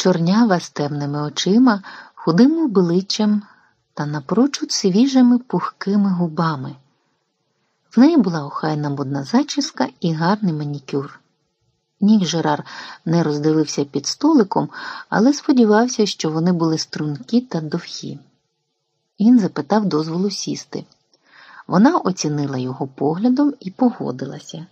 чорнява з темними очима, худим обличчям та напрочуд свіжими пухкими губами. В неї була охайна модна зачіска і гарний манікюр. Нік Жерар не роздивився під столиком, але сподівався, що вони були стрункі та довгі. Він запитав дозволу сісти. Вона оцінила його поглядом і погодилася.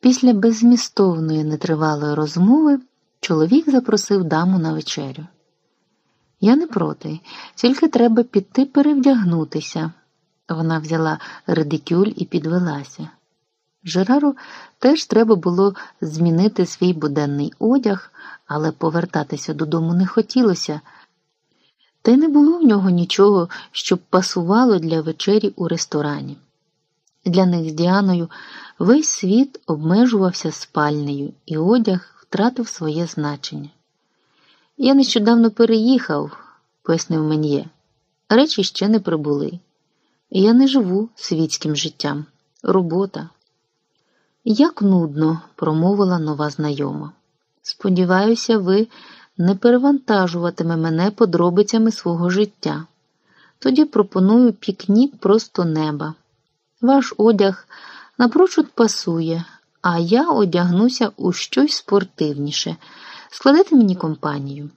Після беззмістовної нетривалої розмови чоловік запросив даму на вечерю. Я не проти, тільки треба піти перевдягнутися. Вона взяла редикюль і підвелася. Жерару теж треба було змінити свій буденний одяг, але повертатися додому не хотілося, та й не було в нього нічого, щоб пасувало для вечері у ресторані. Для них з Діаною весь світ обмежувався спальнею, і одяг втратив своє значення. Я нещодавно переїхав, пояснив Мен'є. Речі ще не прибули. Я не живу світським життям. Робота. Як нудно, промовила нова знайома. Сподіваюся, ви не перевантажуватиме мене подробицями свого життя. Тоді пропоную пікнік просто неба. Ваш одяг напрочуд пасує, а я одягнуся у щось спортивніше. Складете мені компанію.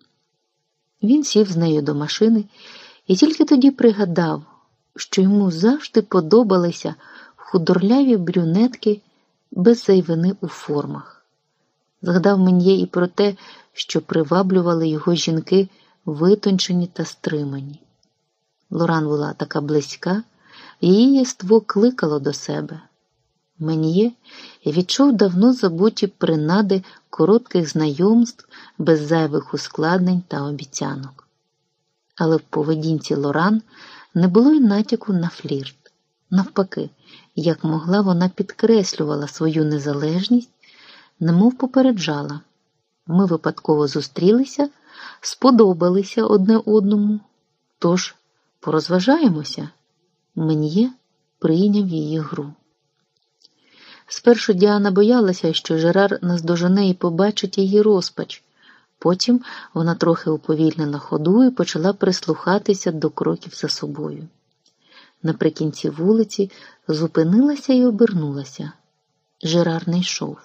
Він сів з нею до машини і тільки тоді пригадав, що йому завжди подобалися худорляві брюнетки без зайвини у формах. Згадав мені і про те, що приваблювали його жінки витончені та стримані. Лоран була така близька, її єство кликало до себе. Мен'є відчув давно забуті принади коротких знайомств без зайвих ускладнень та обіцянок. Але в поведінці Лоран не було й натяку на флірт. Навпаки, як могла, вона підкреслювала свою незалежність, немов попереджала. Ми випадково зустрілися, сподобалися одне одному. Тож порозважаємося. Мен'є прийняв її гру. Спершу Діана боялася, що Жерар наздожене і побачить її розпач. Потім вона трохи уповільнила ходу і почала прислухатися до кроків за собою. Наприкінці вулиці зупинилася і обернулася. Жерар не йшов.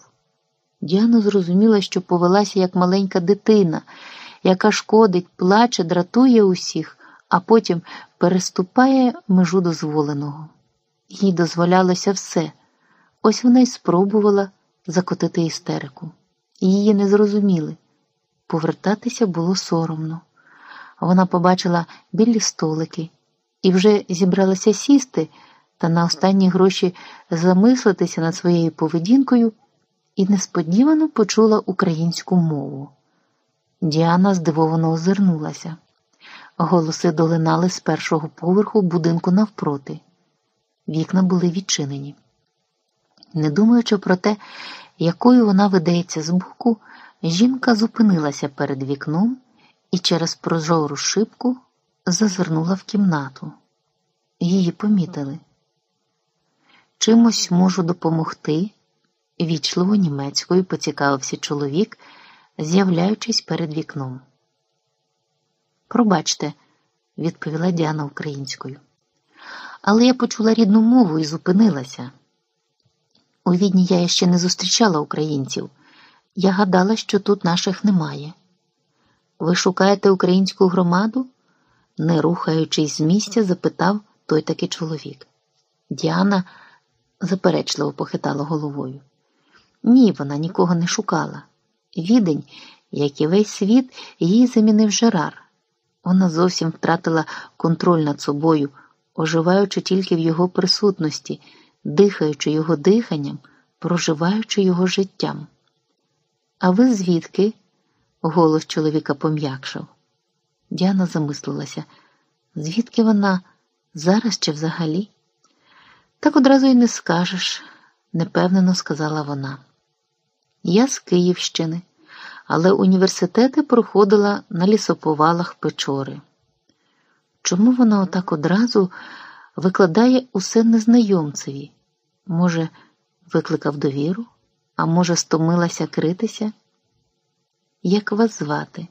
Діана зрозуміла, що повелася як маленька дитина, яка шкодить, плаче, дратує усіх, а потім переступає межу дозволеного. Їй дозволялося все. Ось вона й спробувала закотити істерику. Її не зрозуміли. Повертатися було соромно. Вона побачила білі столики і вже зібралася сісти та на останні гроші замислитися над своєю поведінкою і несподівано почула українську мову. Діана здивовано озирнулася. Голоси долинали з першого поверху будинку навпроти. Вікна були відчинені. Не думаючи про те, якою вона видається збоку, жінка зупинилася перед вікном і через прозору шибку зазирнула в кімнату. Її помітили. Чимось можу допомогти, вічливо німецькою поцікавився чоловік, з'являючись перед вікном. Пробачте, відповіла Діана українською. Але я почула рідну мову і зупинилася. У відні я ще не зустрічала українців. Я гадала, що тут наших немає. Ви шукаєте українську громаду? не рухаючись з місця, запитав той таки чоловік. Діана заперечливо похитала головою. Ні, вона нікого не шукала. Відень, як і весь світ, її замінив Жерар. Вона зовсім втратила контроль над собою, оживаючи тільки в його присутності дихаючи його диханням, проживаючи його життям. А ви звідки? голос чоловіка пом'якшав. Діана замислилася, звідки вона зараз чи взагалі? Так одразу й не скажеш, непевнено сказала вона. Я з Київщини, але університети проходила на лісоповалах Печори. Чому вона отак одразу викладає усе незнайомцеві. Може, викликав довіру, а може, стомилася критися? Як вас звати?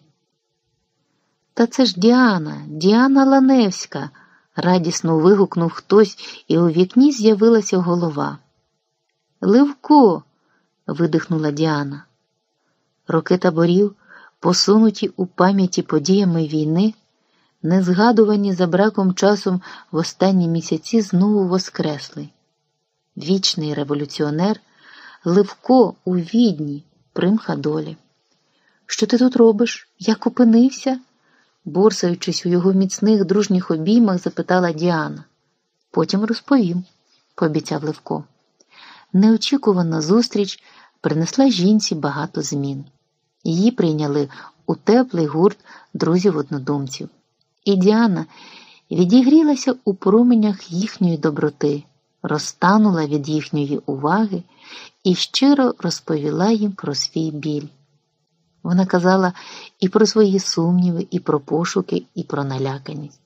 Та це ж Діана, Діана Ланевська, радісно вигукнув хтось, і у вікні з'явилася голова. Ливко. видихнула Діана. Роки таборів, посунуті у пам'яті подіями війни, не згадувані за браком часом в останні місяці знову воскресли. Вічний революціонер Ливко у відні, примха долі. Що ти тут робиш? Як опинився? борсаючись у його міцних дружніх обіймах, запитала Діана. Потім розповім, пообіцяв Левко. Неочікувана зустріч принесла жінці багато змін. Її прийняли у теплий гурт друзів-однодумців. І Діана відігрілася у променях їхньої доброти, розтанула від їхньої уваги і щиро розповіла їм про свій біль. Вона казала і про свої сумніви, і про пошуки, і про наляканість.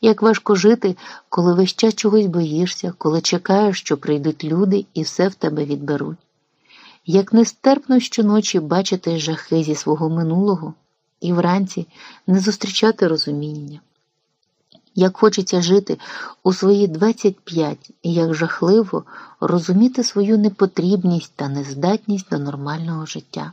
Як важко жити, коли весь час чогось боїшся, коли чекаєш, що прийдуть люди і все в тебе відберуть. Як нестерпно щоночі бачити жахи зі свого минулого і вранці не зустрічати розуміння. Як хочеться жити у свої 25 і як жахливо розуміти свою непотрібність та нездатність до нормального життя.